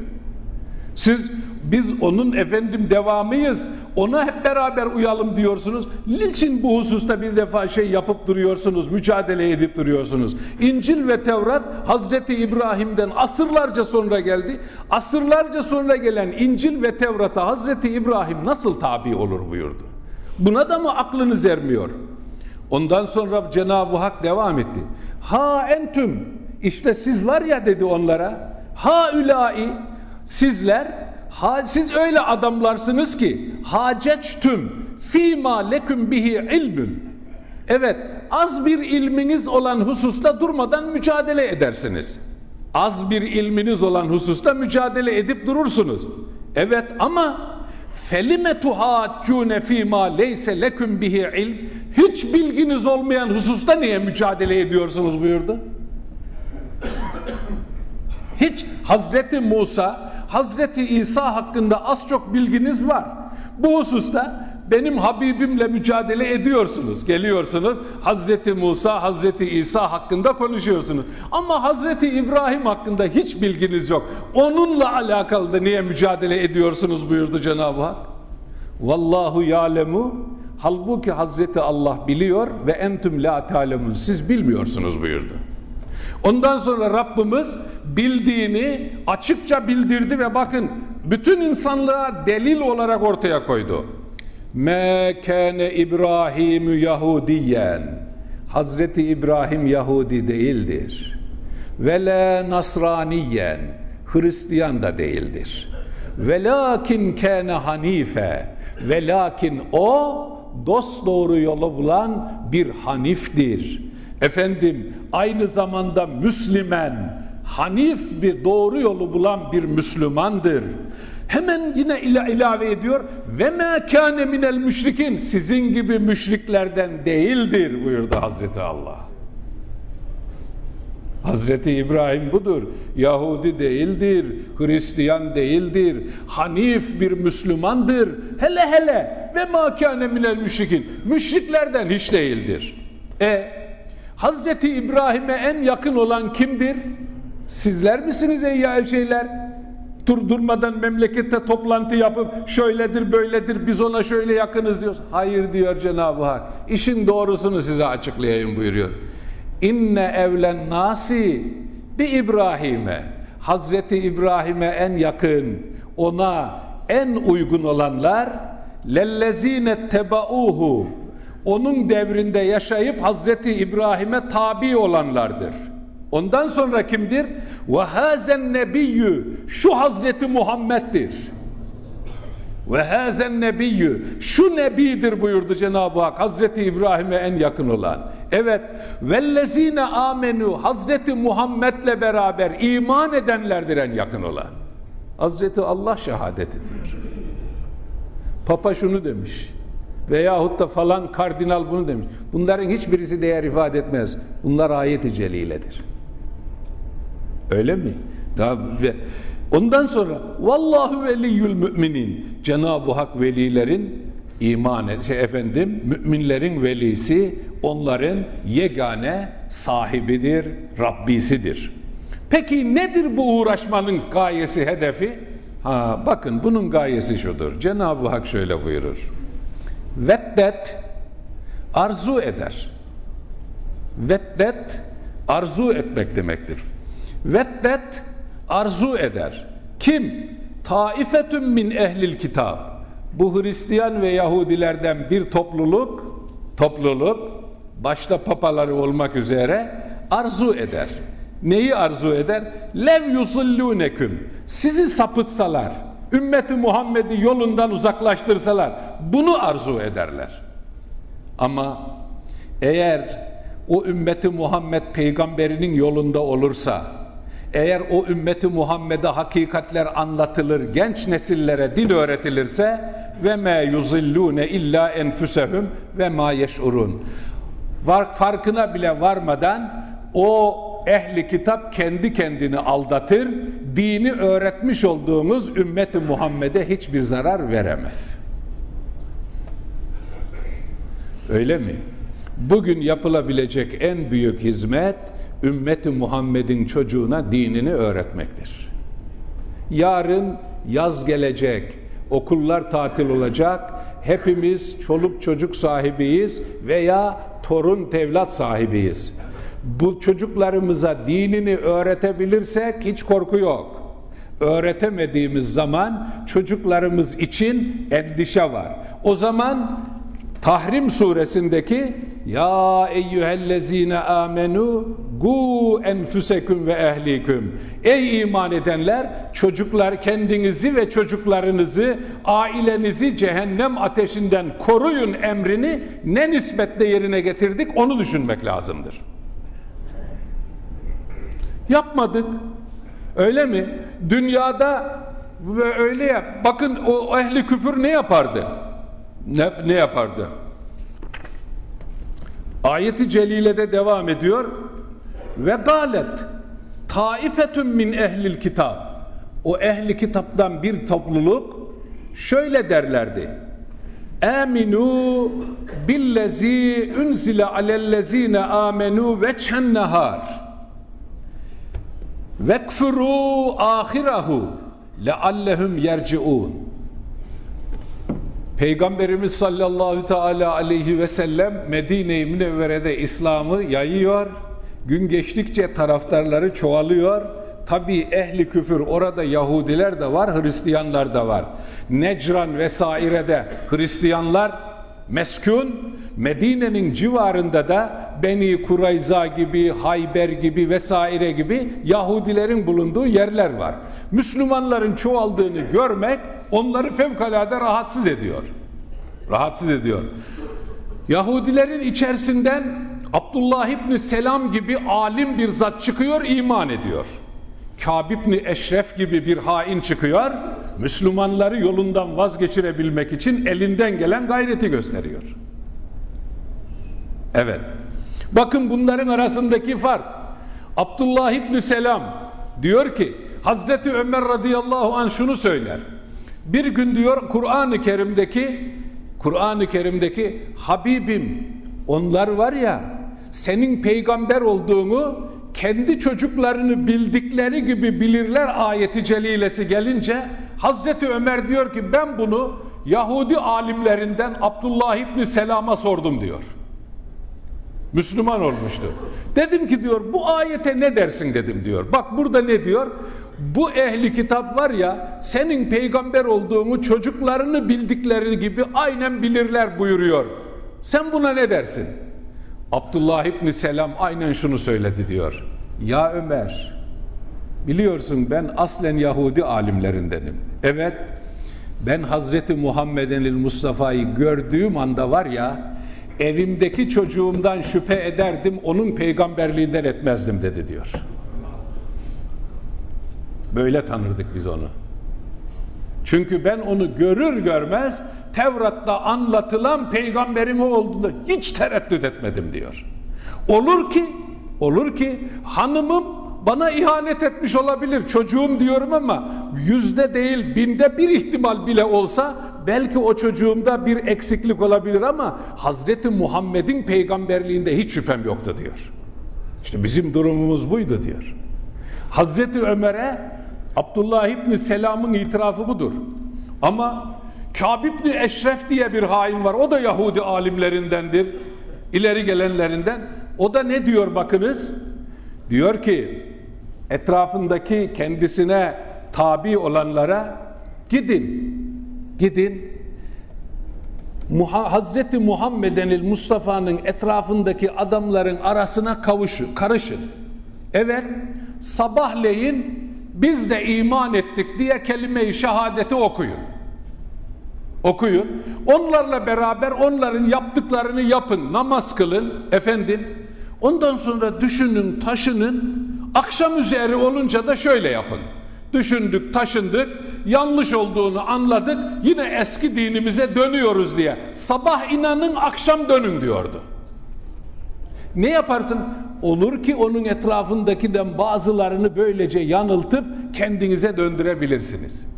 Siz Biz onun efendim devamıyız. Ona hep beraber uyalım diyorsunuz. Niçin bu hususta bir defa şey yapıp duruyorsunuz, mücadele edip duruyorsunuz? İncil ve Tevrat Hazreti İbrahim'den asırlarca sonra geldi. Asırlarca sonra gelen İncil ve Tevrat'a Hazreti İbrahim nasıl tabi olur buyurdu. Buna da mı aklınız ermiyor? Ondan sonra Cenab-ı Hak devam etti. Ha entüm işte siz var ya dedi onlara. Ha ülai sizler ha, siz öyle adamlarsınız ki haceçtüm fîmâ leküm bihi ilmün. Evet az bir ilminiz olan hususta durmadan mücadele edersiniz. Az bir ilminiz olan hususta mücadele edip durursunuz. Evet ama felime tuhaccune fîmâ leyse leküm bihi ilm hiç bilginiz olmayan hususta niye mücadele ediyorsunuz buyurdu. Hiç Hazreti Musa, Hazreti İsa hakkında az çok bilginiz var. Bu hususta benim Habibimle mücadele ediyorsunuz. Geliyorsunuz Hazreti Musa, Hazreti İsa hakkında konuşuyorsunuz. Ama Hazreti İbrahim hakkında hiç bilginiz yok. Onunla alakalı da niye mücadele ediyorsunuz buyurdu Cenab-ı Hak. Vallahu ya'lemu halbuki Hazreti Allah biliyor ve entüm la ta'lemun siz bilmiyorsunuz buyurdu. Ondan sonra Rabbimiz bildiğini açıkça bildirdi ve bakın bütün insanlığa delil olarak ortaya koydu. Me kâne İbrahimü Yahudiyen. Hazreti İbrahim Yahudi değildir. Ve la Nasraniyen. Hristiyan da değildir. Ve lakin kâne hanife. Ve lakin o dost doğru yolu bulan bir haniftir. Efendim aynı zamanda Müslüman, hanif bir doğru yolu bulan bir Müslümandır. Hemen yine ila ilave ediyor ve ma kâne minel müşrikin sizin gibi müşriklerden değildir buyurdu Hazreti Allah. Hazreti İbrahim budur. Yahudi değildir, Hristiyan değildir, Hanif bir Müslümandır. Hele hele ve ma kâne minel müşrikin. Müşriklerden hiç değildir. E Hazreti İbrahim'e en yakın olan kimdir? Sizler misiniz ey ya şeyler? Dur durmadan memlekette toplantı yapıp şöyledir böyledir biz ona şöyle yakınız diyor. Hayır diyor Cenab-ı Hak. İşin doğrusunu size açıklayayım buyuruyor. İnne evlen nasi bi İbrahim'e Hazreti İbrahim'e en yakın ona en uygun olanlar lellezine tebauhu onun devrinde yaşayıp Hazreti İbrahim'e tabi olanlardır. Ondan sonra kimdir? Ve hazen nebiyyü şu Hazreti Muhammed'dir. Ve hazen nebiyyü şu nebidir buyurdu Cenab-ı Hak Hazreti İbrahim'e en yakın olan. Evet vellezine amenu Hazreti Muhammed'le beraber iman edenlerdir en yakın olan. Hazreti Allah şehadet ediyor. Papa şunu demiş veyahut da falan kardinal bunu demiş. Bunların hiçbirisi değer ifade etmez. Bunlar ayet-i celiledir. Öyle mi? Ve ondan sonra vallahu veliyyül müminin Cenab-ı Hak velilerin iman et, şey efendim müminlerin velisi onların yegane sahibidir, Rabbisidir. Peki nedir bu uğraşmanın gayesi, hedefi? Ha bakın bunun gayesi şudur. Cenab-ı Hak şöyle buyurur. Veddet arzu eder. Veddet arzu etmek demektir. Veddet arzu eder. Kim? Taifetün min ehlil kitab. Bu Hristiyan ve Yahudilerden bir topluluk, topluluk başta papaları olmak üzere arzu eder. Neyi arzu eder? Lev yusillûneküm. Sizi sapıtsalar, ümmeti Muhammed'i yolundan uzaklaştırsalar bunu arzu ederler. Ama eğer o ümmeti Muhammed peygamberinin yolunda olursa eğer o ümmeti Muhammed'e hakikatler anlatılır, genç nesillere dil öğretilirse ve me yuzillune illa enfusehum ve ma yeş'urun. Farkına bile varmadan o ehli kitap kendi kendini aldatır, dini öğretmiş olduğumuz ümmeti Muhammed'e hiçbir zarar veremez. Öyle mi? Bugün yapılabilecek en büyük hizmet ümmeti Muhammed'in çocuğuna dinini öğretmektir. Yarın yaz gelecek, okullar tatil olacak, hepimiz çoluk çocuk sahibiyiz veya torun tevlat sahibiyiz. Bu çocuklarımıza dinini öğretebilirsek hiç korku yok. Öğretemediğimiz zaman çocuklarımız için endişe var. O zaman Tahrim suresindeki ya eyyühellezine amenu gu enfuseküm ve ehliküm ey iman edenler çocuklar kendinizi ve çocuklarınızı ailenizi cehennem ateşinden koruyun emrini ne nispetle yerine getirdik onu düşünmek lazımdır. Yapmadık. Öyle mi? Dünyada öyle ya. Bakın o ehli küfür ne yapardı? Ne, ne yapardı? Ayeti celilede devam ediyor. Ve galet taifetun min ehlil kitap. O ehli kitaptan bir topluluk şöyle derlerdi. Aminu billezi unzile alellezine amenu veçhen nehar vekfuru ahirahu leallehum yerciun Peygamberimiz sallallahu teala aleyhi ve sellem Medine-i Münevvere'de İslam'ı yayıyor. Gün geçtikçe taraftarları çoğalıyor. Tabi ehli küfür orada Yahudiler de var, Hristiyanlar da var. Necran vesairede Hristiyanlar meskun, Medine'nin civarında da Beni Kurayza gibi, Hayber gibi vesaire gibi Yahudilerin bulunduğu yerler var. Müslümanların çoğaldığını görmek onları fevkalade rahatsız ediyor. Rahatsız ediyor. Yahudilerin içerisinden Abdullah İbni Selam gibi alim bir zat çıkıyor, iman ediyor. Kâb İbni Eşref gibi bir hain çıkıyor, Müslümanları yolundan vazgeçirebilmek için elinden gelen gayreti gösteriyor. Evet. Bakın bunların arasındaki fark. Abdullah İbni Selam diyor ki Hazreti Ömer radıyallahu an şunu söyler. Bir gün diyor Kur'an-ı Kerim'deki Kur'an-ı Kerim'deki Habibim onlar var ya senin peygamber olduğunu kendi çocuklarını bildikleri gibi bilirler ayeti celilesi gelince Hazreti Ömer diyor ki ben bunu Yahudi alimlerinden Abdullah İbni Selam'a sordum diyor. Müslüman olmuştu. Dedim ki diyor bu ayete ne dersin dedim diyor. Bak burada ne diyor? Bu ehli kitap var ya senin peygamber olduğunu çocuklarını bildikleri gibi aynen bilirler buyuruyor. Sen buna ne dersin? Abdullah İbni Selam aynen şunu söyledi diyor. Ya Ömer biliyorsun ben aslen Yahudi alimlerindenim. Evet ben Hazreti Muhammed'in Mustafa'yı gördüğüm anda var ya evimdeki çocuğumdan şüphe ederdim onun peygamberliğinden etmezdim dedi diyor. Böyle tanırdık biz onu. Çünkü ben onu görür görmez Tevrat'ta anlatılan peygamberim olduğunda hiç tereddüt etmedim diyor. Olur ki olur ki hanımım bana ihanet etmiş olabilir çocuğum diyorum ama yüzde değil binde bir ihtimal bile olsa belki o çocuğumda bir eksiklik olabilir ama Hazreti Muhammed'in peygamberliğinde hiç şüphem yoktu diyor. İşte bizim durumumuz buydu diyor. Hazreti Ömer'e Abdullah İbni Selam'ın itirafı budur. Ama Kâb İbni Eşref diye bir hain var. O da Yahudi alimlerindendir. İleri gelenlerinden. O da ne diyor bakınız? Diyor ki etrafındaki kendisine tabi olanlara gidin gidin Hazreti Muhammed'in Mustafa'nın etrafındaki adamların arasına kavuşun, karışın. Evet, sabahleyin biz de iman ettik diye kelime-i şehadeti okuyun. Okuyun. Onlarla beraber onların yaptıklarını yapın. Namaz kılın efendim. Ondan sonra düşünün, taşının. Akşam üzeri olunca da şöyle yapın. Düşündük, taşındık, yanlış olduğunu anladık, yine eski dinimize dönüyoruz diye. Sabah inanın, akşam dönün diyordu. Ne yaparsın? Olur ki onun etrafındakinden bazılarını böylece yanıltıp kendinize döndürebilirsiniz.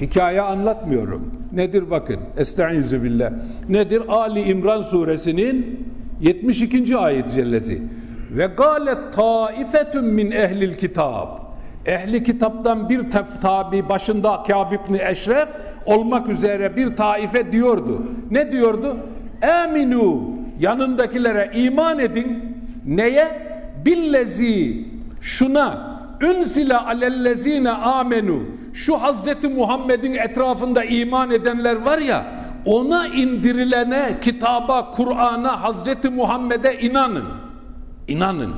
Hikaye anlatmıyorum. Nedir bakın. Estaizu billah. Nedir? Ali İmran suresinin 72. ayet cellesi. Ve galet taifetun min ehlil kitab. ehli kitaptan bir tabi başında Kâb ibn Eşref olmak üzere bir taife diyordu. Ne diyordu? Eminu yanındakilere iman edin. Neye? Billezi şuna ünsile alellezine amenu şu Hazreti Muhammed'in etrafında iman edenler var ya ona indirilene kitaba, Kur'an'a, Hazreti Muhammed'e inanın. İnanın.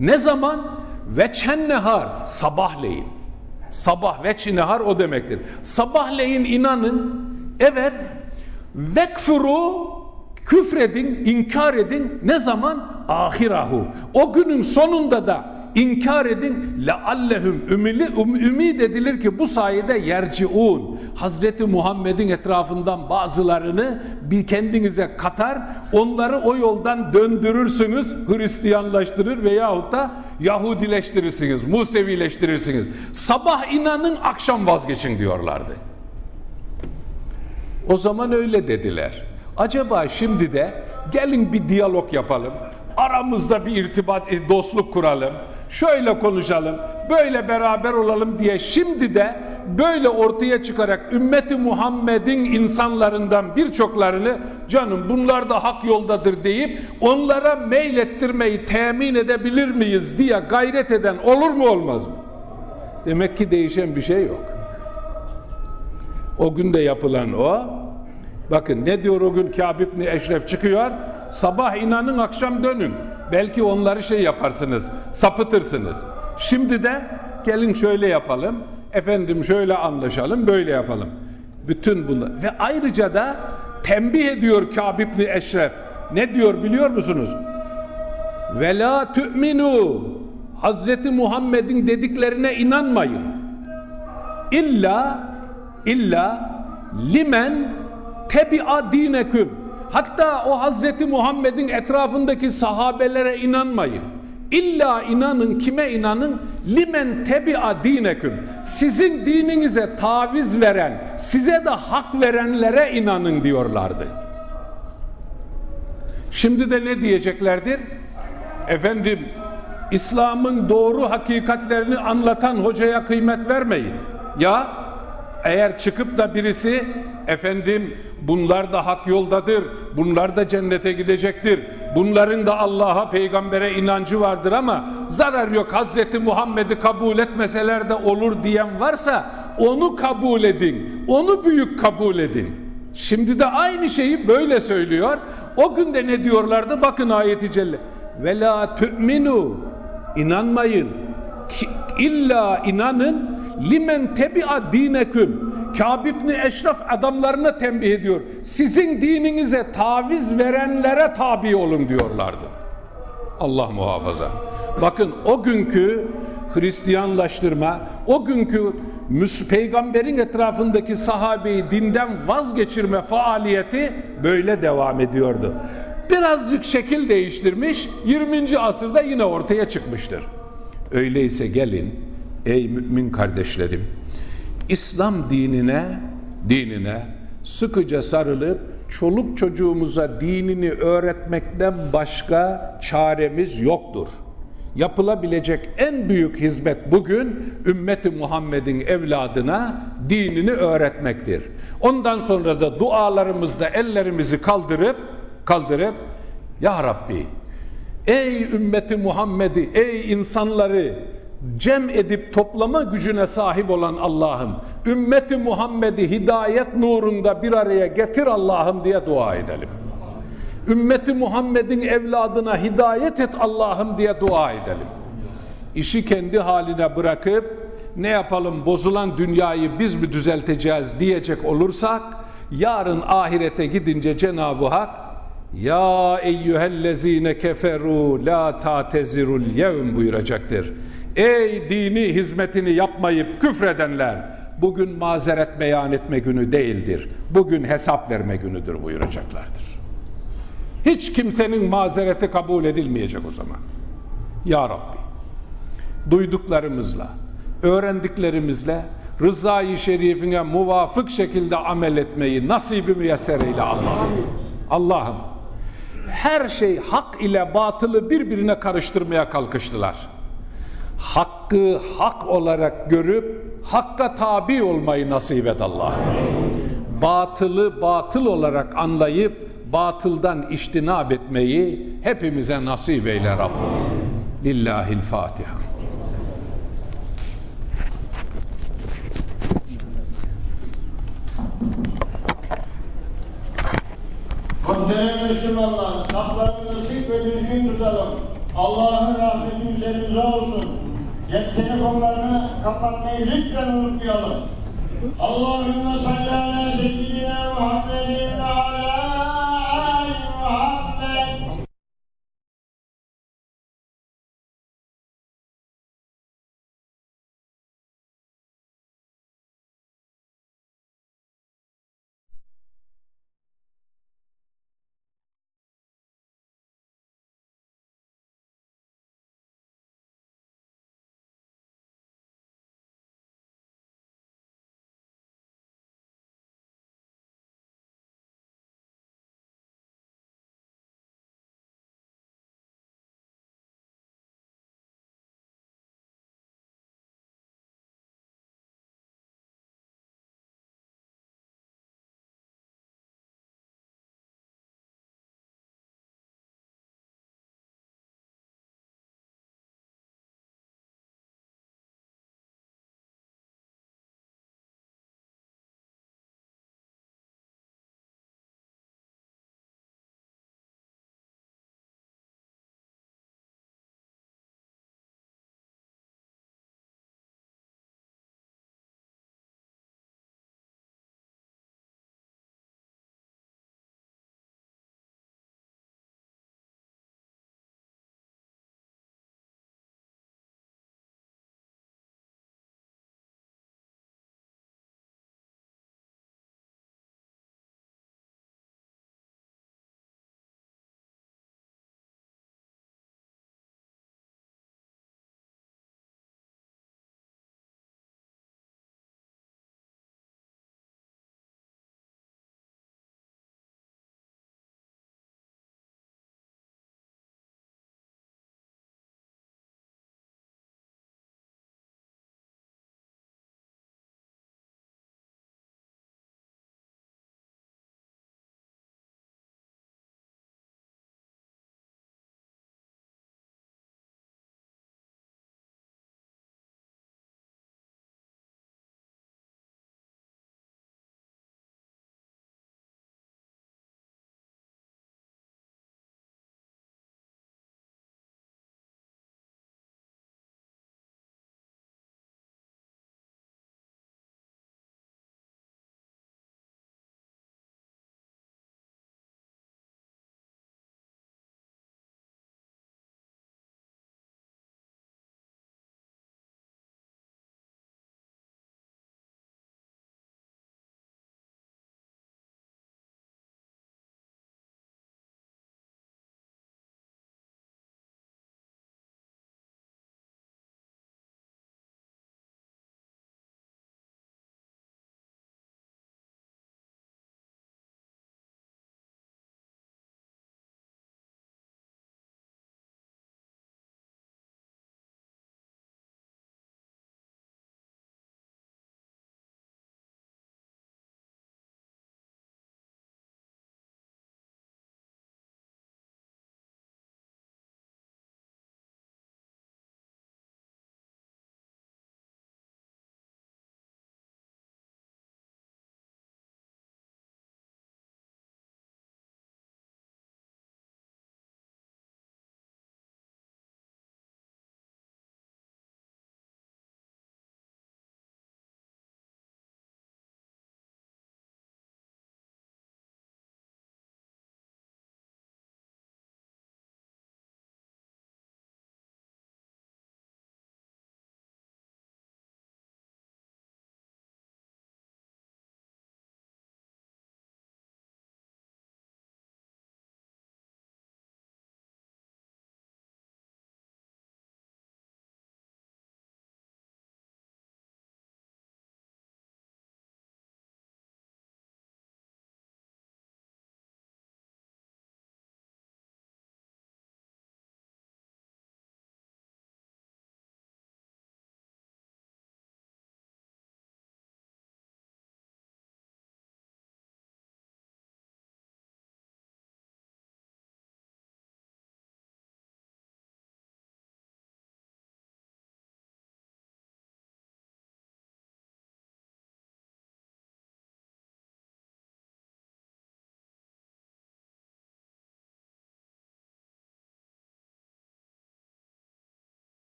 Ne zaman? Veçhen sabahleyin. Sabah veçhi nehar o demektir. Sabahleyin inanın. Evet. Vekfuru küfredin, inkar edin. Ne zaman? Ahirahu. O günün sonunda da inkar edin leallehum ümili um, ümid edilir ki bu sayede yerciun. Hazreti Muhammed'in etrafından bazılarını bir kendinize katar onları o yoldan döndürürsünüz Hristiyanlaştırır veyahut da Yahudileştirirsiniz Musevileştirirsiniz. Sabah inanın akşam vazgeçin diyorlardı. O zaman öyle dediler. Acaba şimdi de gelin bir diyalog yapalım aramızda bir irtibat, dostluk kuralım şöyle konuşalım, böyle beraber olalım diye şimdi de böyle ortaya çıkarak ümmeti Muhammed'in insanlarından birçoklarını canım bunlar da hak yoldadır deyip onlara meylettirmeyi temin edebilir miyiz diye gayret eden olur mu olmaz mı? Demek ki değişen bir şey yok. O gün de yapılan o. Bakın ne diyor o gün Kâb İbni Eşref çıkıyor. Sabah inanın akşam dönün. Belki onları şey yaparsınız, sapıtırsınız. Şimdi de gelin şöyle yapalım, efendim şöyle anlaşalım, böyle yapalım. Bütün bunlar. Ve ayrıca da tembih ediyor Kâb İbni Eşref. Ne diyor biliyor musunuz? Ve la tu'minu Hazreti Muhammed'in dediklerine inanmayın. İlla illa limen tebi'a dineküm Hatta o Hazreti Muhammed'in etrafındaki sahabelere inanmayın. İlla inanın kime inanın? Limen tebi'a dineküm. Sizin dininize taviz veren, size de hak verenlere inanın diyorlardı. Şimdi de ne diyeceklerdir? Efendim İslam'ın doğru hakikatlerini anlatan hocaya kıymet vermeyin. Ya eğer çıkıp da birisi efendim bunlar da hak yoldadır, bunlar da cennete gidecektir, bunların da Allah'a peygambere inancı vardır ama zarar yok Hazreti Muhammed'i kabul etmeseler de olur diyen varsa onu kabul edin, onu büyük kabul edin. Şimdi de aynı şeyi böyle söylüyor. O günde ne diyorlardı? Bakın ayeti celle. Ve la tu'minu inanmayın. illa inanın limen tebi'a dineküm Kâb İbni Eşref adamlarına tembih ediyor. Sizin dininize taviz verenlere tabi olun diyorlardı. Allah muhafaza. Bakın o günkü Hristiyanlaştırma, o günkü peygamberin etrafındaki sahabeyi dinden vazgeçirme faaliyeti böyle devam ediyordu. Birazcık şekil değiştirmiş, 20. asırda yine ortaya çıkmıştır. Öyleyse gelin ey mümin kardeşlerim, İslam dinine dinine sıkıca sarılıp çoluk çocuğumuza dinini öğretmekten başka çaremiz yoktur. Yapılabilecek en büyük hizmet bugün ümmeti Muhammed'in evladına dinini öğretmektir. Ondan sonra da dualarımızda ellerimizi kaldırıp kaldırıp ya Rabbi ey ümmeti Muhammed'i ey insanları cem edip toplama gücüne sahip olan Allah'ım ümmeti Muhammed'i hidayet nurunda bir araya getir Allah'ım diye dua edelim. Ümmeti Muhammed'in evladına hidayet et Allah'ım diye dua edelim. İşi kendi haline bırakıp ne yapalım bozulan dünyayı biz mi düzelteceğiz diyecek olursak yarın ahirete gidince Cenab-ı Hak ya eyyühellezine keferu la tatezirul yevm buyuracaktır. Ey dini hizmetini yapmayıp küfredenler bugün mazeret beyan etme günü değildir. Bugün hesap verme günüdür buyuracaklardır. Hiç kimsenin mazereti kabul edilmeyecek o zaman. Ya Rabbi duyduklarımızla, öğrendiklerimizle rızayı şerifine muvafık şekilde amel etmeyi nasibi müyesser eyle Allah'ım. Allah'ım her şey hak ile batılı birbirine karıştırmaya kalkıştılar hakkı hak olarak görüp hakka tabi olmayı nasip et Allah'ım. Batılı batıl olarak anlayıp batıldan iştinab etmeyi hepimize nasip eyle Rabbim. Lillahil Fatiha. Muhterem Müslümanlar, saflarımızı sık ve düzgün tutalım. Allah'ın rahmeti üzerimize olsun. Cep telefonlarını kapatmayı lütfen unutmayalım. Allahümme salli ala seyyidina Muhammedin